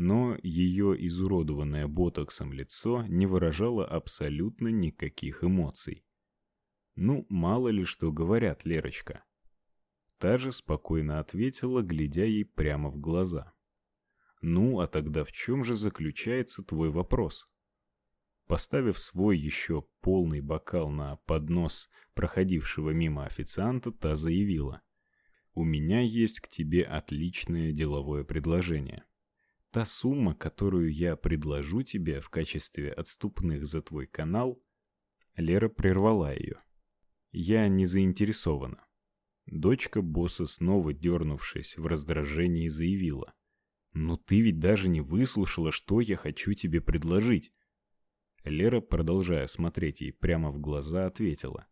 но ее изуродованное ботоксом лицо не выражало абсолютно никаких эмоций. Ну, мало ли что говорят, Лерочка. Та же спокойно ответила, глядя ей прямо в глаза. Ну, а тогда в чем же заключается твой вопрос? Поставив свой еще полный бокал на поднос проходившего мимо официанта, та заявила: "У меня есть к тебе отличное деловое предложение. Та сумма, которую я предложу тебе в качестве отступных за твой канал, Лера прервала ее. Я не заинтересована. Дочка босса, снова дернувшись в раздражении, заявила: "Но ты ведь даже не выслушала, что я хочу тебе предложить". Лера, продолжая смотреть ей прямо в глаза, ответила: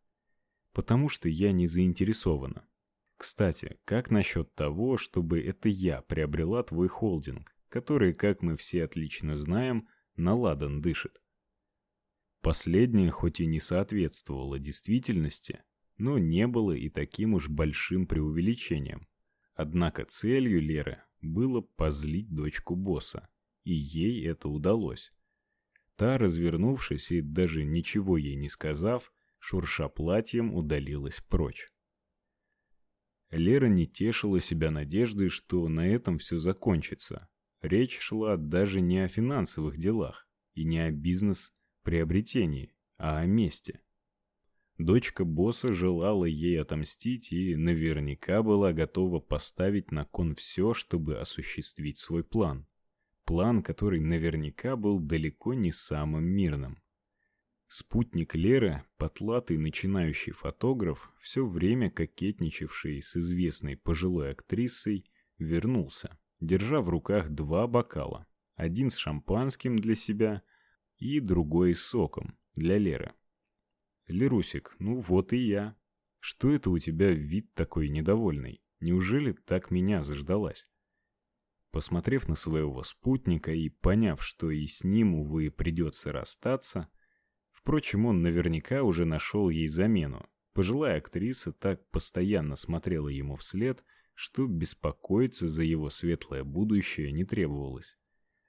"Потому что я не заинтересована. Кстати, как насчет того, чтобы это я приобрела твой холдинг, который, как мы все отлично знаем, на ладан дышит?" Последнее хоть и не соответствовало действительности, но не было и таким уж большим преувеличением. Однако целью Леры было позлить дочку босса, и ей это удалось. Та, развернувшись и даже ничего ей не сказав, шурша платьем, удалилась прочь. Лера не тешила себя надеждой, что на этом все закончится. Речь шла даже не о финансовых делах и не о бизнес-приобретении, а о мести. Дочка босса желала ей отомстить и наверняка была готова поставить на кон все, чтобы осуществить свой план. План, который наверняка был далеко не самым мирным. Спутник Леры, потлатый начинающий фотограф, все время кокетничавший с известной пожилой актрисой, вернулся, держа в руках два бокала. Один с шампанским для себя и другой с соком для Леры. Лерусик, ну вот и я. Что это у тебя вид такой недовольный? Неужели так меня заждалась? Посмотрев на своего спутника и поняв, что и с ним увы придется расстаться, впрочем, он наверняка уже нашел ей замену. Пожилая актриса так постоянно смотрела ему вслед, что беспокоиться за его светлое будущее не требовалось.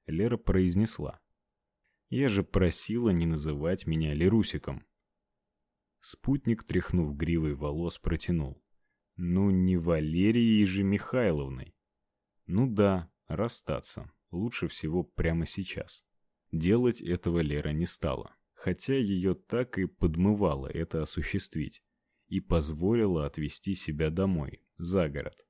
Лера произнесла: "Я же просила не называть меня Лерусиком". Спутник, тряхнув гривой волос, протянул: "Ну не Валерией же Михайловной". Ну да, расстаться. Лучше всего прямо сейчас. Делать этого Лера не стала, хотя ее так и подмывало это осуществить, и позволила отвезти себя домой, за город.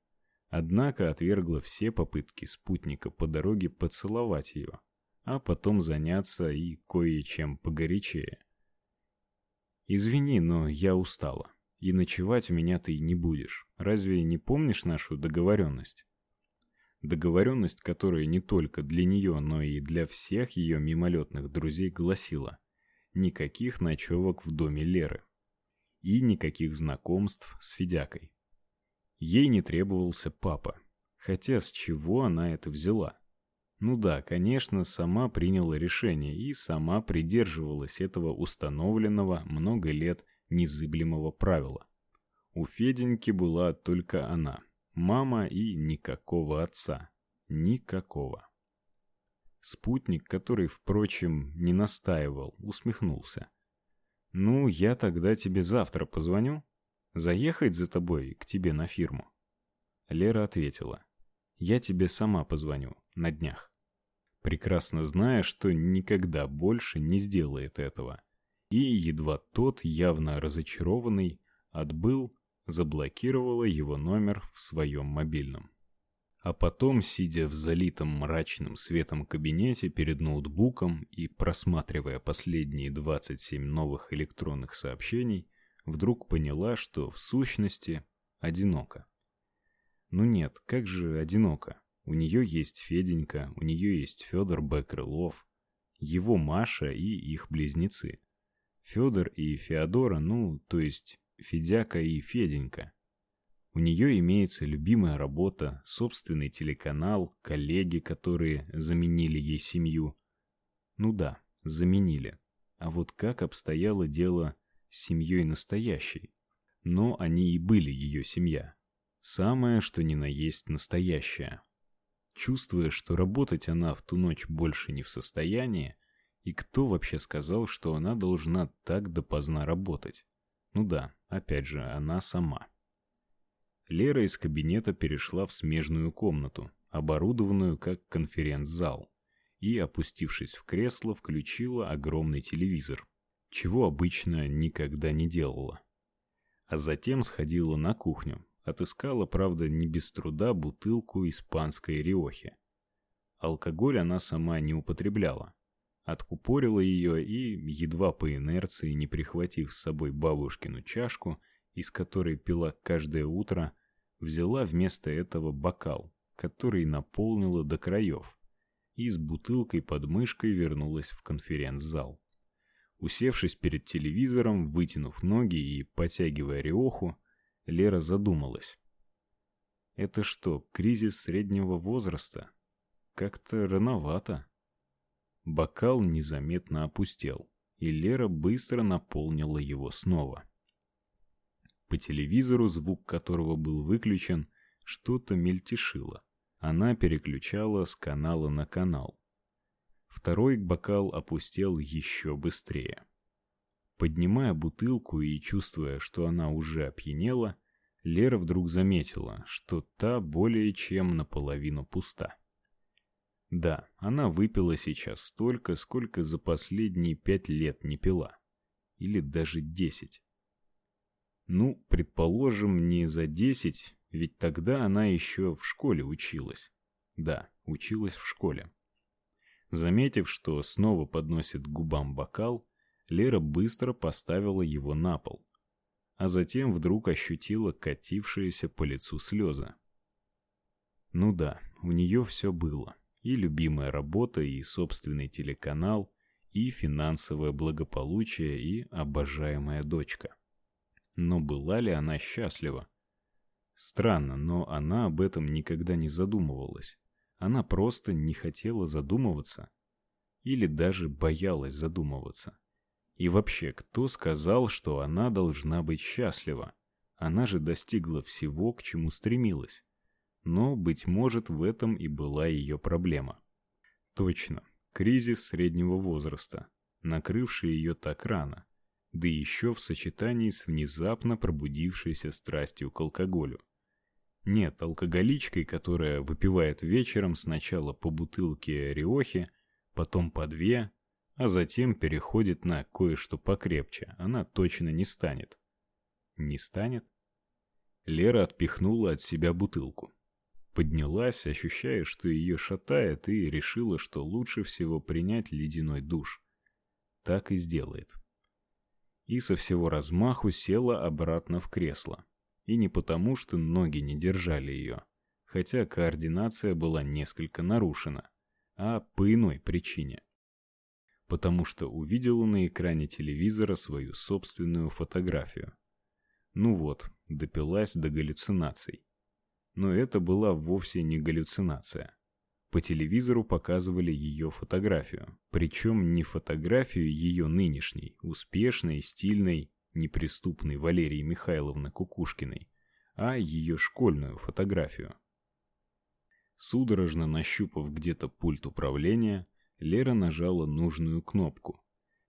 Однако отвергла все попытки спутника по дороге поцеловать ее, а потом заняться и кое-чем погорячее. Извини, но я устала. И ночевать у меня ты не будешь. Разве не помнишь нашу договоренность? Договоренность, которая не только для нее, но и для всех ее мимолетных друзей гласила: никаких ночевок в доме Леры и никаких знакомств с Федякой. Ей не требовался папа, хотя с чего она это взяла? Ну да, конечно, сама приняла решение и сама придерживалась этого установленного много лет незыблемого правила. У Феденьки была только она, мама и никакого отца. Никакого. Спутник, который, впрочем, не настаивал, усмехнулся. Ну, я тогда тебе завтра позвоню. Заехать за тобой к тебе на фирму. Лера ответила: "Я тебе сама позвоню на днях" прекрасно зная, что никогда больше не сделает этого. И едва тот, явно разочарованный, отбыл, заблокировала его номер в своем мобильном. А потом, сидя в залитом мрачным светом кабинете перед ноутбуком и просматривая последние 27 новых электронных сообщений, вдруг поняла, что в сущности одинока. Ну нет, как же одиноко? У нее есть Феденька, у нее есть Федор Б. Его Маша и их близнецы. Федор и Феодора, ну, то есть Федяка и Феденька. У нее имеется любимая работа, собственный телеканал, коллеги, которые заменили ей семью. Ну да, заменили. А вот как обстояло дело семьей настоящей? Но они и были ее семья. Самое, что ни на есть настоящая. чувствуя, что работать она в ту ночь больше не в состоянии, и кто вообще сказал, что она должна так допоздна работать? Ну да, опять же, она сама. Лера из кабинета перешла в смежную комнату, оборудованную как конференц-зал, и, опустившись в кресло, включила огромный телевизор, чего обычно никогда не делала. А затем сходила на кухню, отыскала, правда, не без труда бутылку испанской риохи. Алкоголь она сама не употребляла. Откупорила ее и, едва по инерции, не прихватив с собой бабушкину чашку, из которой пила каждое утро, взяла вместо этого бокал, который наполнила до краев, и с бутылкой под мышкой вернулась в конференц-зал. Усевшись перед телевизором, вытянув ноги и потягивая риоху, Лера задумалась. Это что, кризис среднего возраста? Как-то рановато. Бокал незаметно опустел, и Лера быстро наполнила его снова. По телевизору, звук которого был выключен, что-то мельтешило. Она переключала с канала на канал. Второй бокал опустел еще быстрее. Поднимая бутылку и чувствуя, что она уже опьянела, Лера вдруг заметила, что та более чем наполовину пуста. Да, она выпила сейчас столько, сколько за последние пять лет не пила. Или даже десять. Ну, предположим, не за десять, ведь тогда она еще в школе училась. Да, училась в школе. Заметив, что снова подносит к губам бокал, Лера быстро поставила его на пол, а затем вдруг ощутила катившиеся по лицу слезы. Ну да, у нее все было: и любимая работа, и собственный телеканал, и финансовое благополучие, и обожаемая дочка. Но была ли она счастлива? Странно, но она об этом никогда не задумывалась. Она просто не хотела задумываться или даже боялась задумываться. И вообще, кто сказал, что она должна быть счастлива? Она же достигла всего, к чему стремилась. Но быть может, в этом и была ее проблема. Точно, кризис среднего возраста, накрывший ее так рано да еще в сочетании с внезапно пробудившейся страстью к алкоголю. Нет, алкоголичкой, которая выпивает вечером сначала по бутылке риохи, потом по две, а затем переходит на кое-что покрепче, она точно не станет. Не станет? Лера отпихнула от себя бутылку. Поднялась, ощущая, что ее шатает, и решила, что лучше всего принять ледяной душ. Так и сделает и со всего размаху села обратно в кресло. И не потому, что ноги не держали ее, хотя координация была несколько нарушена, а по иной причине. Потому что увидела на экране телевизора свою собственную фотографию. Ну вот, допилась до галлюцинаций. Но это была вовсе не галлюцинация. По телевизору показывали ее фотографию, причем не фотографию ее нынешней, успешной, стильной, неприступной Валерии Михайловны Кукушкиной, а ее школьную фотографию. Судорожно нащупав где-то пульт управления, Лера нажала нужную кнопку,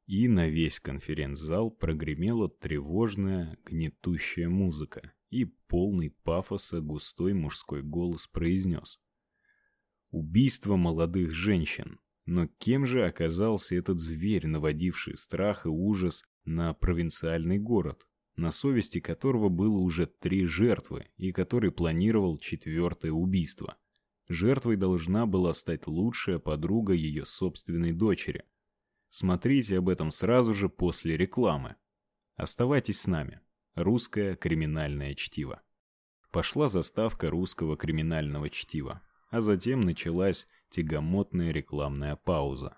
и на весь конференц-зал прогремела тревожная, гнетущая музыка, и полный пафоса густой мужской голос произнес — убийство молодых женщин. Но кем же оказался этот зверь, наводивший страх и ужас на провинциальный город, на совести которого было уже три жертвы и который планировал четвертое убийство? Жертвой должна была стать лучшая подруга ее собственной дочери. Смотрите об этом сразу же после рекламы. Оставайтесь с нами. Русское криминальное чтиво. Пошла заставка русского криминального чтива а затем началась тягомотная рекламная пауза.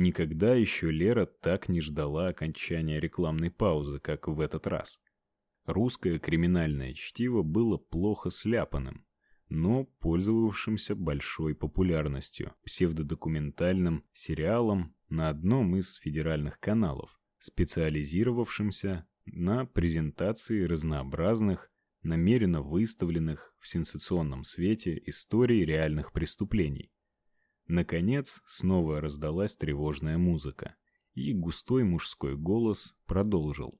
Никогда еще Лера так не ждала окончания рекламной паузы, как в этот раз. Русское криминальное чтиво было плохо сляпанным, но пользовавшимся большой популярностью, псевдодокументальным сериалом на одном из федеральных каналов, специализировавшимся на презентации разнообразных намеренно выставленных в сенсационном свете историй реальных преступлений. Наконец, снова раздалась тревожная музыка, и густой мужской голос продолжил.